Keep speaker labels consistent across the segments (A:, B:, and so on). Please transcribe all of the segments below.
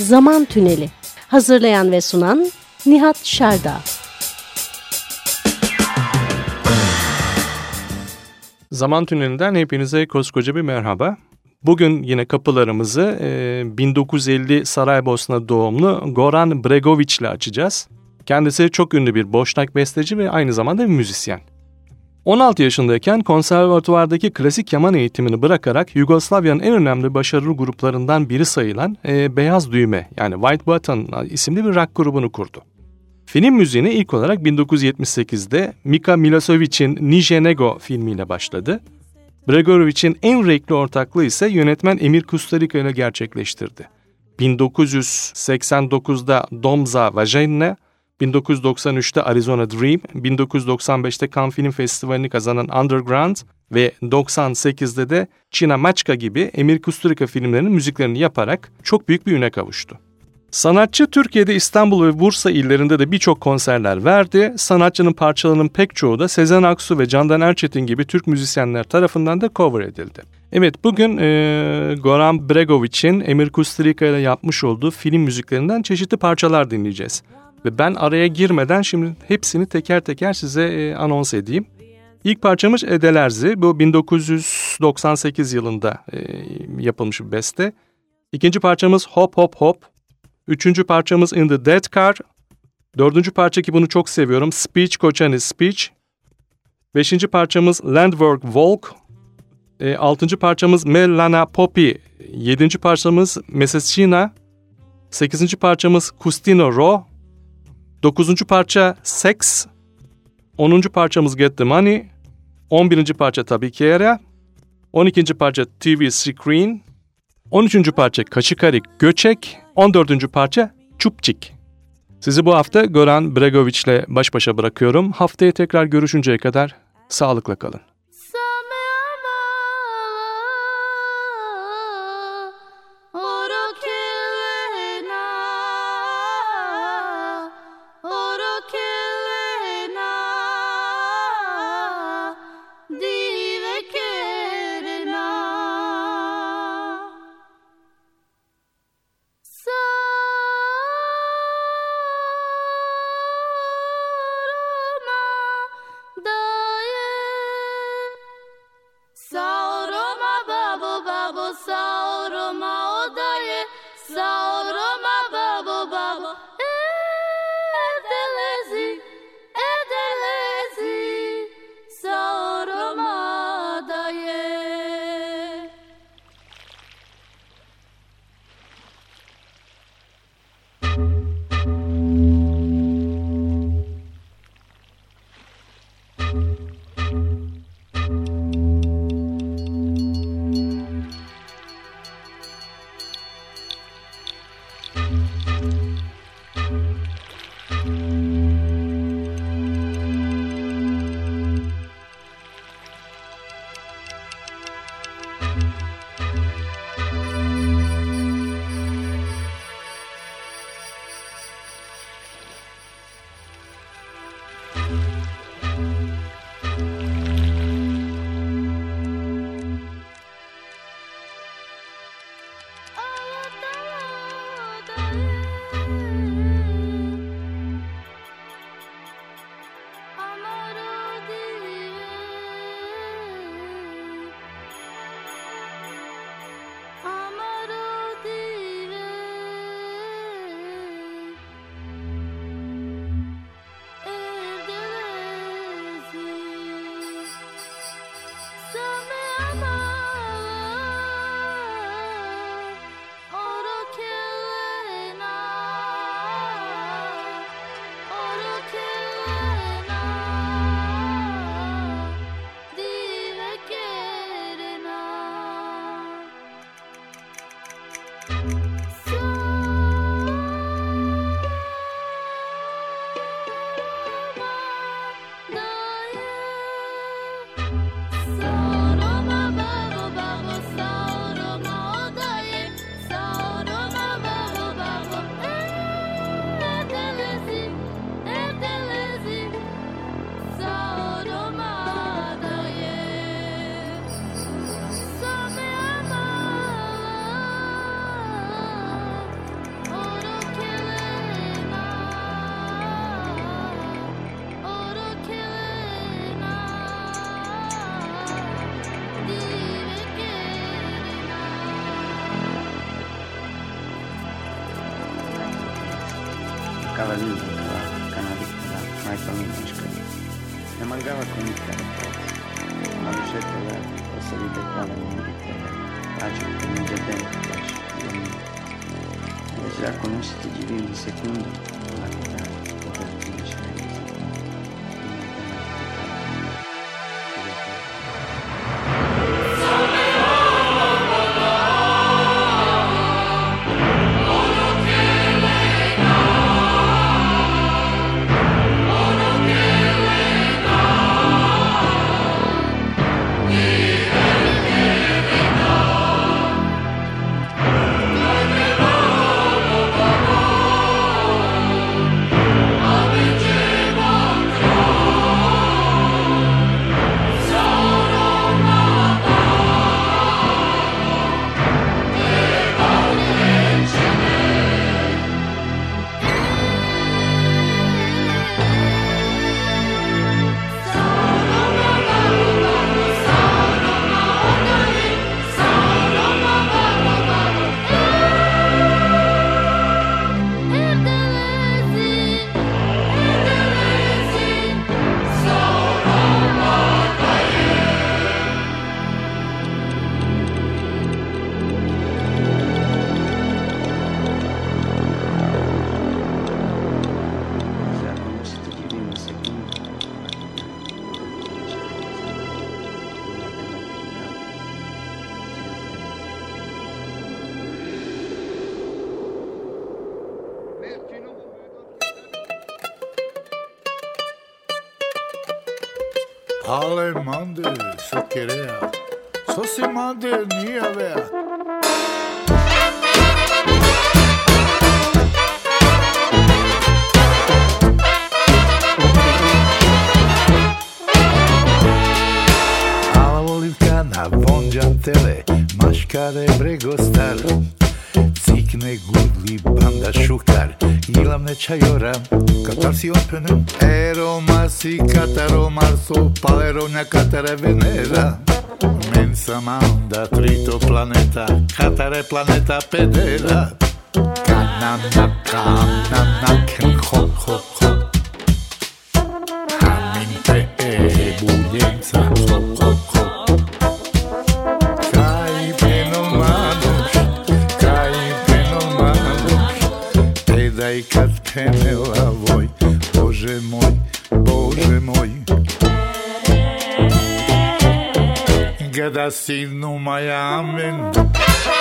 A: Zaman Tüneli. Hazırlayan ve sunan Nihat Şerda.
B: Zaman Tüneli'nden hepinize koskoca bir merhaba. Bugün yine kapılarımızı e, 1950 Saraybosna doğumlu Goran Bregovic ile açacağız. Kendisi çok ünlü bir boşnak besteci ve aynı zamanda bir müzisyen. 16 yaşındayken konservatuvardaki klasik keman eğitimini bırakarak Yugoslavya'nın en önemli başarılı gruplarından biri sayılan e, Beyaz Düğme yani White Button isimli bir rock grubunu kurdu. Film müziğine ilk olarak 1978'de Mika Milosevic'in Nije Nego filmiyle başladı. Bregorovic'in en renkli ortaklığı ise yönetmen Emir Kusturica ile gerçekleştirdi. 1989'da Domza Vajayne, 1993'te Arizona Dream, 1995'te Cannes Film Festivali'ni kazanan Underground ve 98'de de Çina Maçka gibi Emir Kusturica filmlerinin müziklerini yaparak çok büyük bir üne kavuştu. Sanatçı Türkiye'de İstanbul ve Bursa illerinde de birçok konserler verdi. Sanatçının parçalarının pek çoğu da Sezen Aksu ve Candan Erçetin gibi Türk müzisyenler tarafından da cover edildi. Evet bugün e, Goran Bregovic'in Emir Kusturica ile yapmış olduğu film müziklerinden çeşitli parçalar dinleyeceğiz. Ve ben araya girmeden şimdi hepsini teker teker size e, anons edeyim. İlk parçamız Edelerzi. Bu 1998 yılında e, yapılmış bir beste. İkinci parçamız Hop Hop Hop. Üçüncü parçamız In the Dead Car. Dördüncü parça ki bunu çok seviyorum. Speech Koçani Speech. Beşinci parçamız Landwork Volk. E, altıncı parçamız Melana Poppy. Yedinci parçamız Mesescina. Sekizinci parçamız Custino Ro. Dokuzuncu parça Sex. Onuncu parçamız Get the Money. On birinci parça tabii ki Era. On ikinci parça TV Screen. On üçüncü parça Kaşıkarik Göçek. On dördüncü parça Çupçik. Sizi bu hafta Goran Bregovic ile baş başa bırakıyorum. Haftaya tekrar görüşünceye kadar sağlıkla kalın.
C: le se su. Só
D: se mande nia, velho. na wądziantele, maśkarę brego star. იქნე გუდლი ბანდა შუქარ. ილამნე ჩაიორა კატარსიოფენე ერომასი კატარომარსო პალერონა კატარა ვენერა. მენსა მანდა ტრიტო პლანეტა კატარე პლანეტა პედერა. კანანა კანანა კენ ხო ხო ხო. ჰამინტე ე ბუნემცა ხო ხო ხო. белой катке меловой Боже мой, боже мой. Гадасину моя аминь.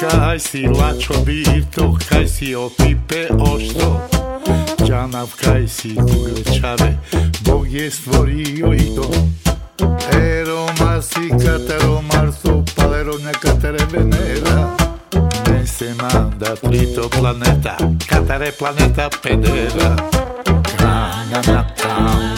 D: Kaj si lačo birto, kaj si opipe ošto, Đanav kaj si uglečave, Bog je stvorio i to. Ero masi katero marso, palero nekatere venera, Ne se manda trito planeta, katare planeta pedera. Kanana, kanana,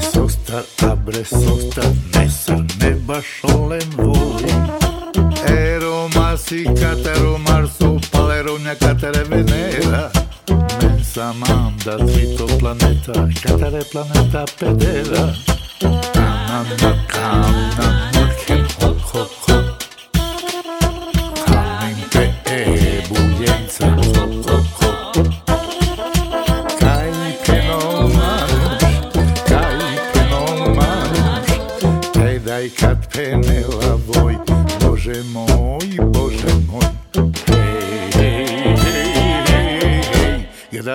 D: abresostar, abresostar, nesar neba šolen voli. Ero masi katero marso paleronia katere venera. Mensa mam da zito planeta, katere planeta pedera. Ananda kam, namak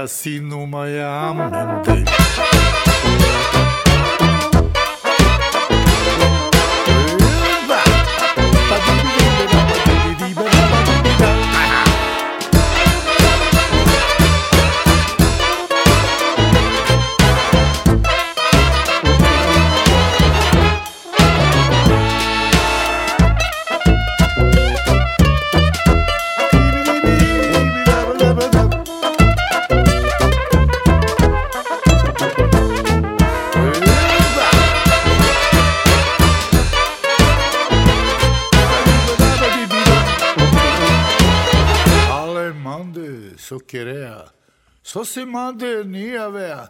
D: assim numa amante. Só se
E: man det nya.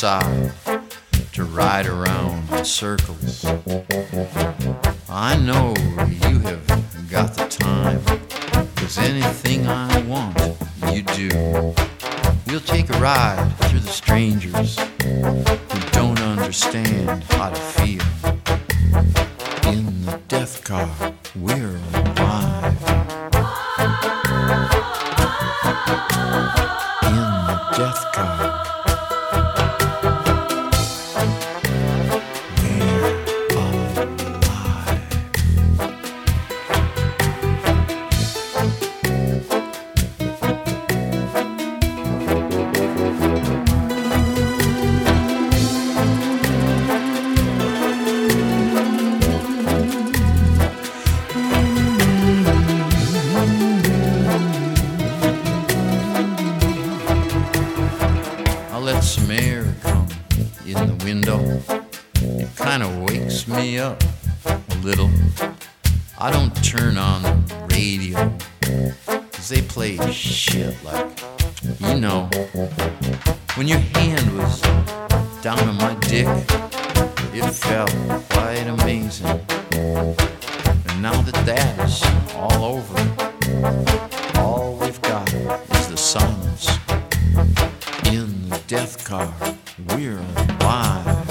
E: to ride around in circles. on the radio. Cause they played shit like, you know, when your hand was down on my dick, it felt quite amazing. And now that that is all over, all we've got is the silence. In the death car, we're alive.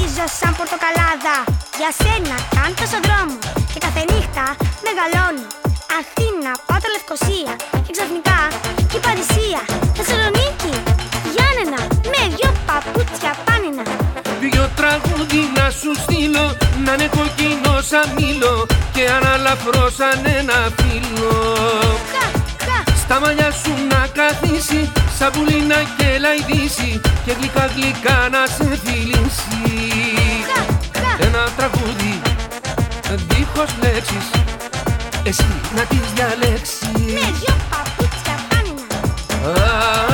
F: Και αφρίζω σαν πορτοκαλάδα. Για σένα κάνω στον δρόμος και κάθε νύχτα μεγαλώνω. Αθήνα, πάω Λευκοσία και ξαφνικά και η Παρισία. Θεσσαλονίκη, Γιάννενα, με δυο παπούτσια πάνινα.
G: Δυο τραγούδι να σου στείλω Να είναι κοκκινό σαν μήλο Και αναλαφρώ σαν ένα φύλλο
F: Χα, χα,
G: Στα μαλλιά σου να καθίσει Σαν πουλί να κελαϊδίσει Και γλυκά γλυκά να σε φιλήσει
F: χα, χα.
G: Ένα τραγούδι δίχως λέξεις Εσύ να τις διαλέξεις
F: Με δυο παπούτσια πάνινα.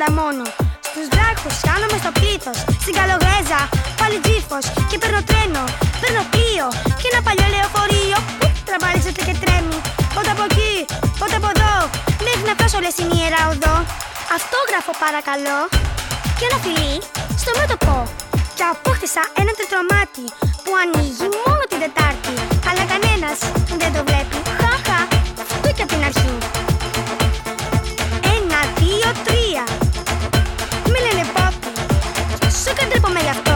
F: Δεν σε ανταμώνω. Στους βράχους χάνομαι στο πλήθος, στην καλογρέζα πάλι τζίφος και παίρνω τρένο, παίρνω πλοίο και ένα παλιό λεωφορείο που τραμπαλίζεται και τρέμει. Πότε από εκεί, πότε από εδώ, μέχρι να φτάσω λες στην ιερά οδό. Αυτόγραφο παρακαλώ και ένα φιλί στο μέτωπο. Και απόκτησα ένα τετρομάτι που ανοίγει μόνο την Τετάρτη. Αλλά κανένας δεν το βλέπει. Χαχα, αυτό και από την αρχή. Ένα, δύο, τρία.
D: música entre comillas.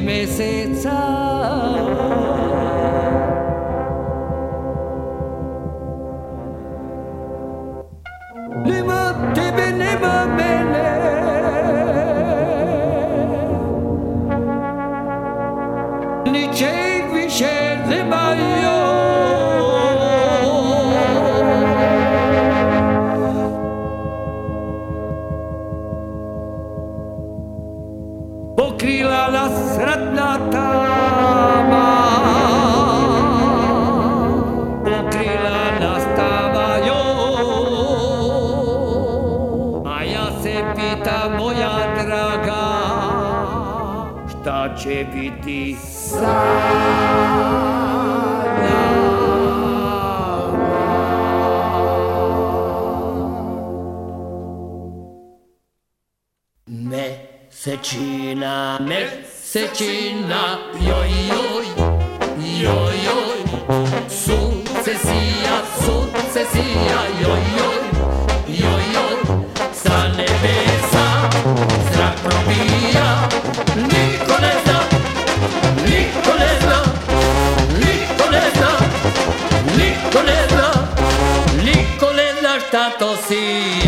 D: me tato sí.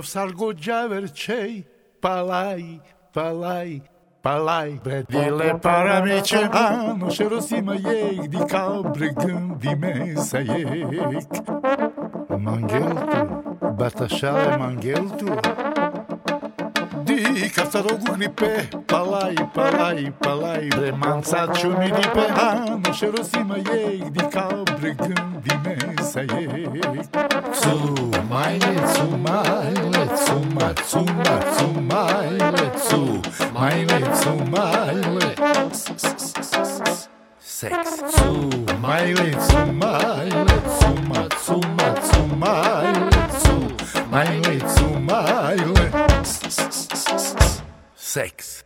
D: Yo salgo ya verchei, palai, palai, palai. Bedile para mi ce ano, și rosima ei, di cabre gândi mesa ei. Mangeltu, batașale mangeltu, mangeltu. i kad se rogu hnipe Palaj, palaj, palaj Remanca čumi dipe A na šerosima je Gdi kao pregndi mesa je Cumajle, cumajle, cuma, cuma, cumajle Cumajle, cumajle Sex Cumajle, cumajle, cuma, cuma, cumajle Cumajle, cumajle Sex.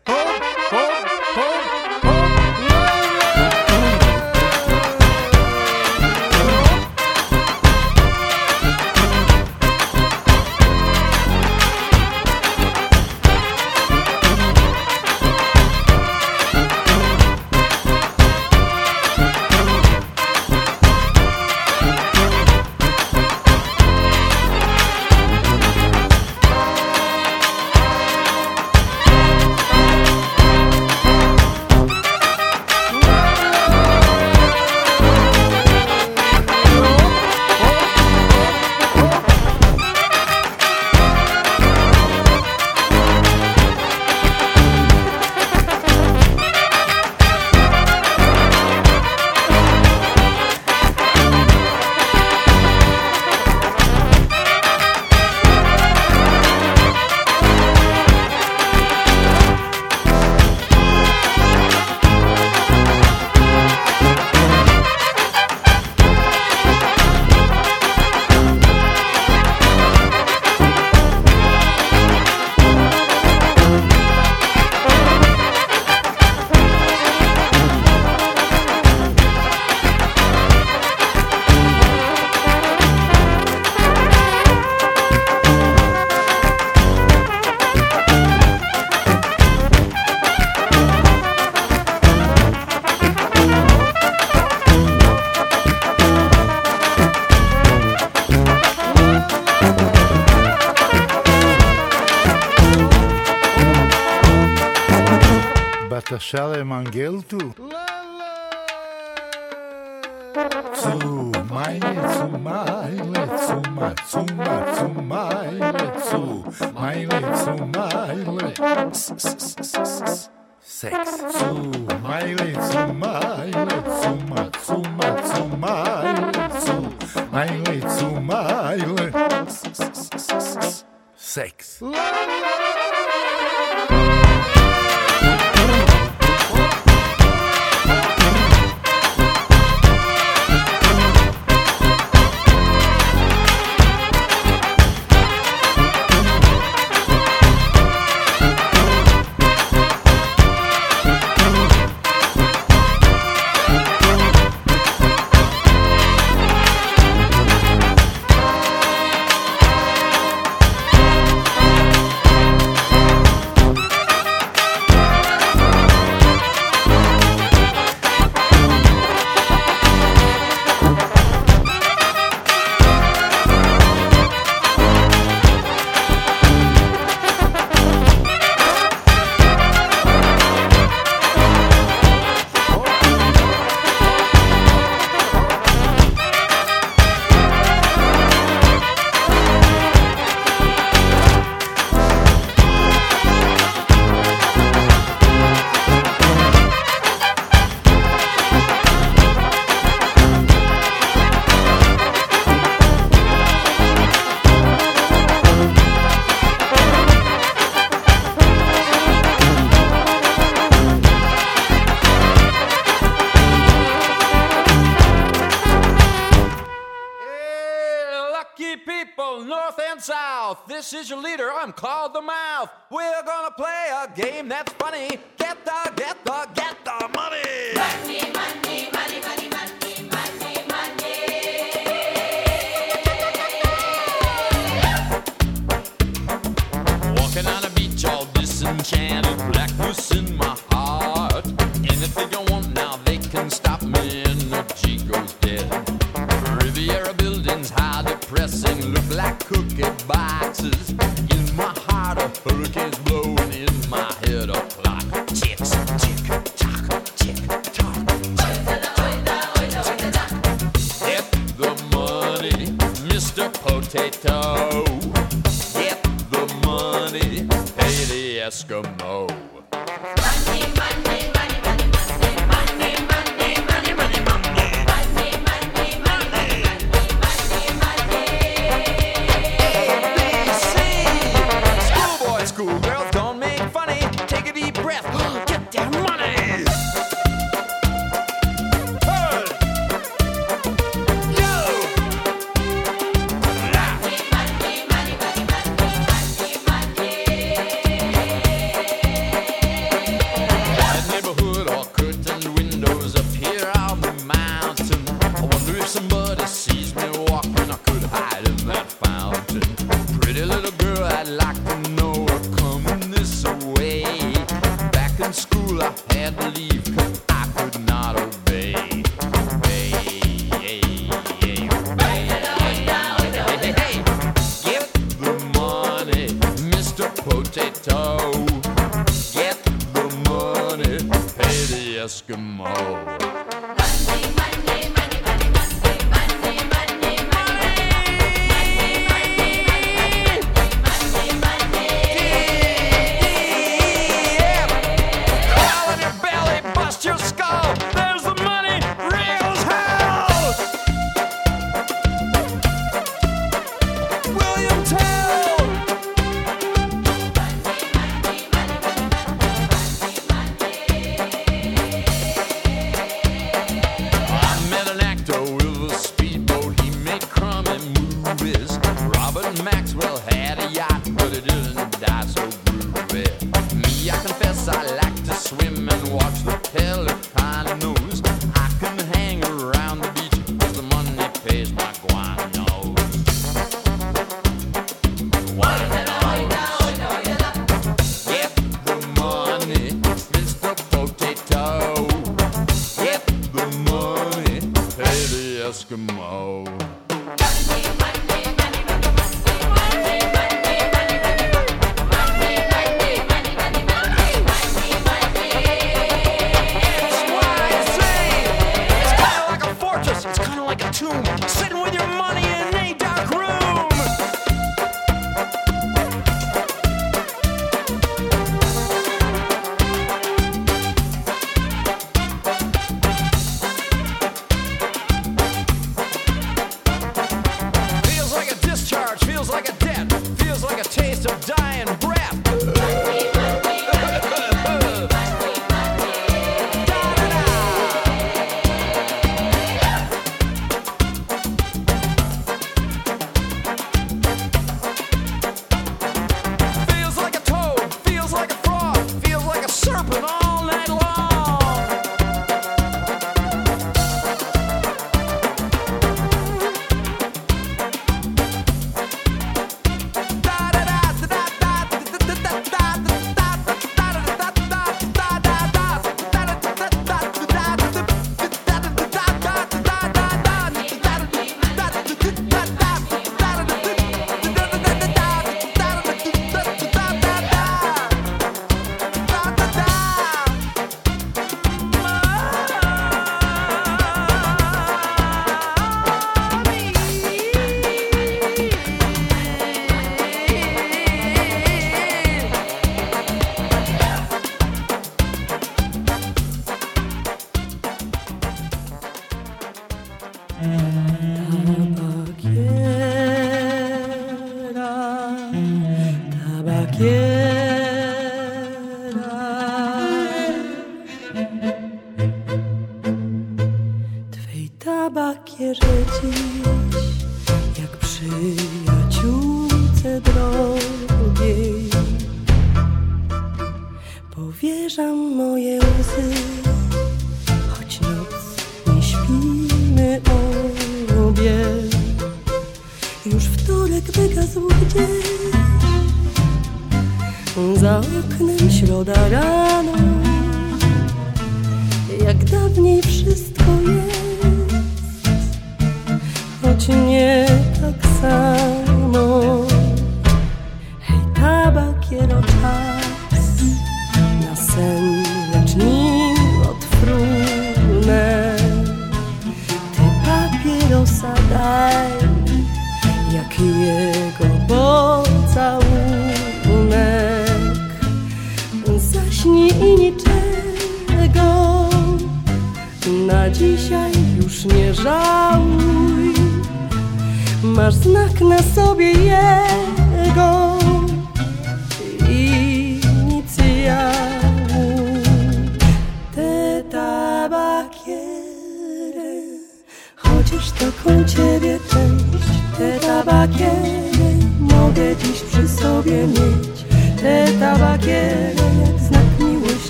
D: Marcele Mangheltu. Zumaile, zumaile, zuma, zuma, zumaile, zumaile, zumaile. Sex.
E: Zumaile, zumaile. Game that's funny.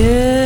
A: Good.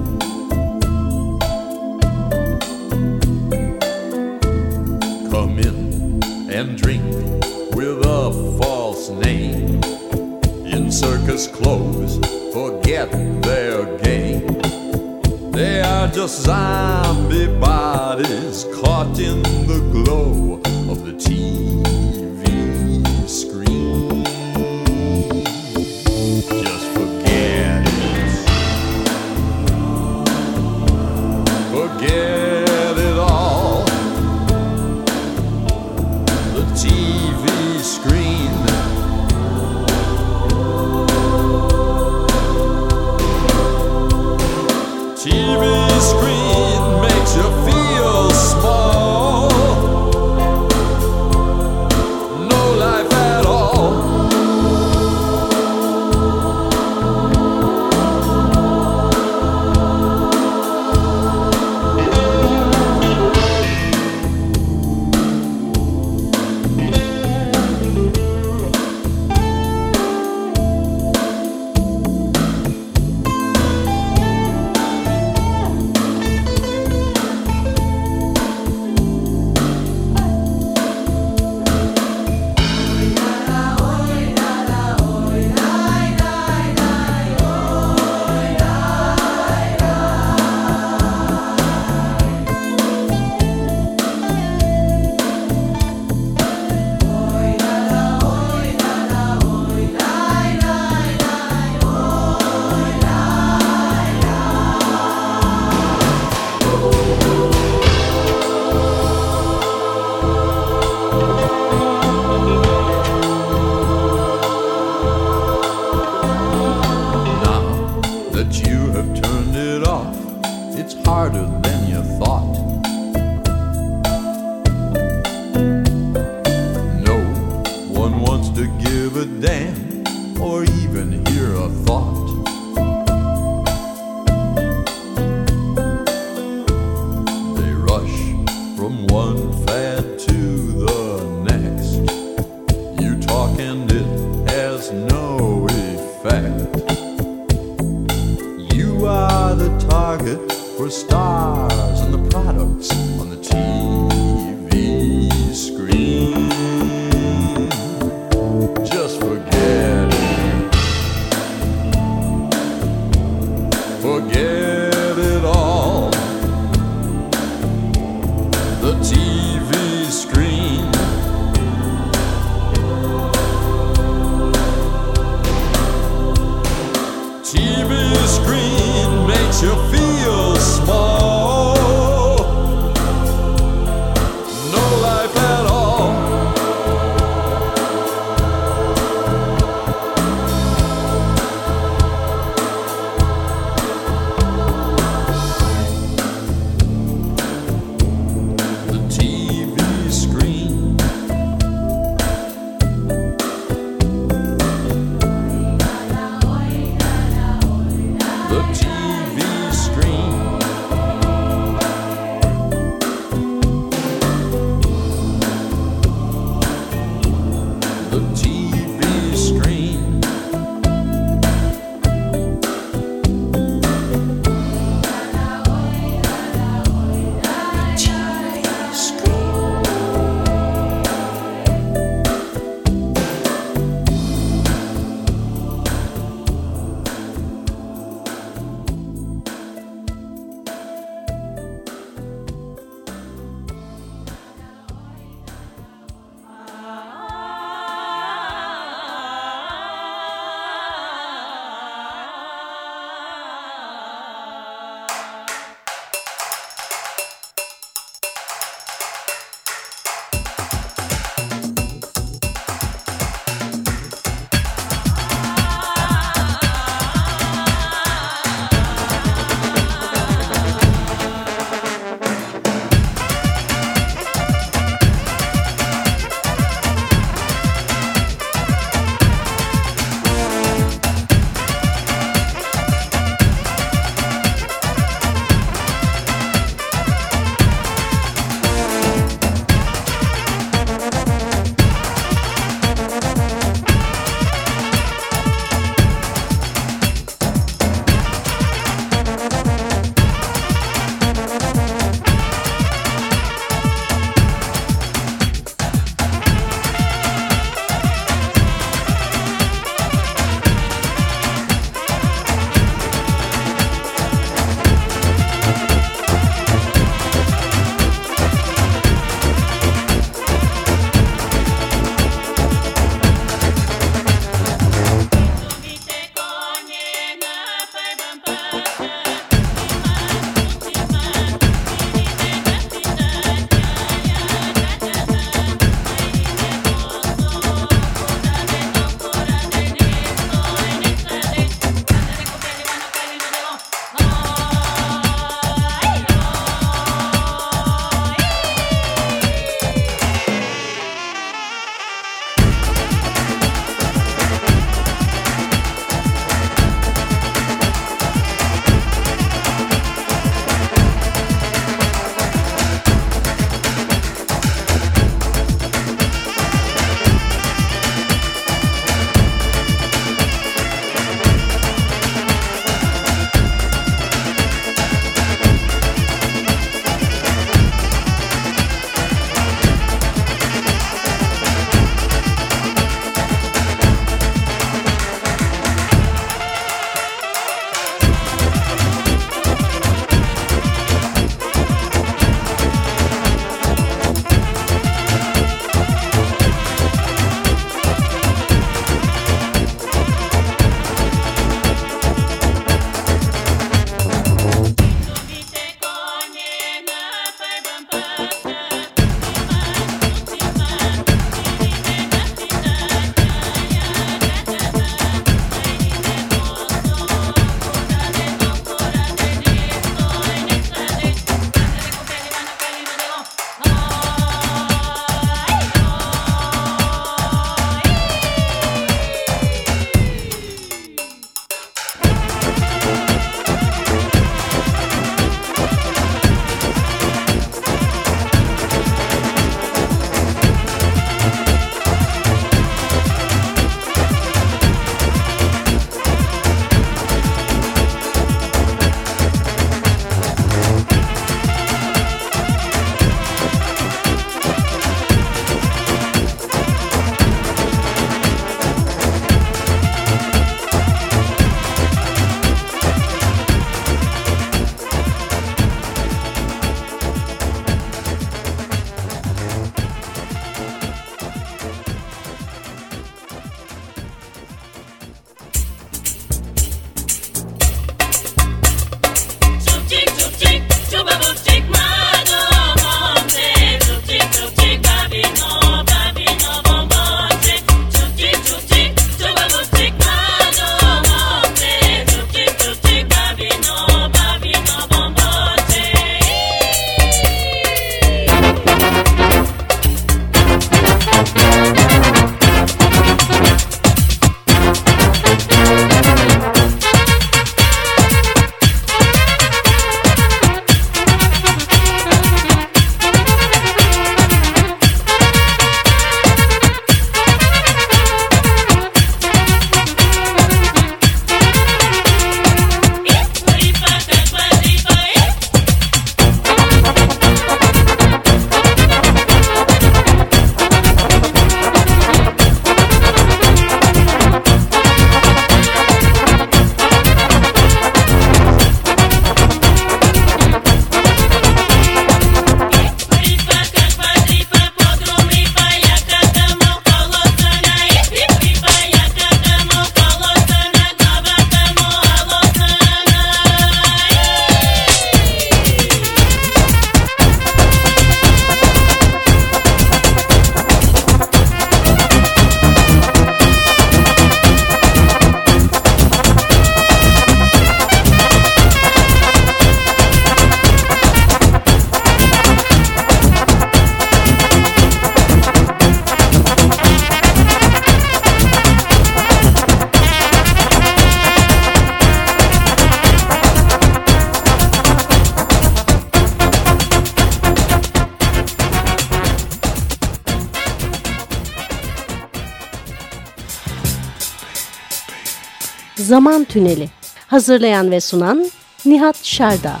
A: Tüneli. Hazırlayan ve sunan Nihat Şerda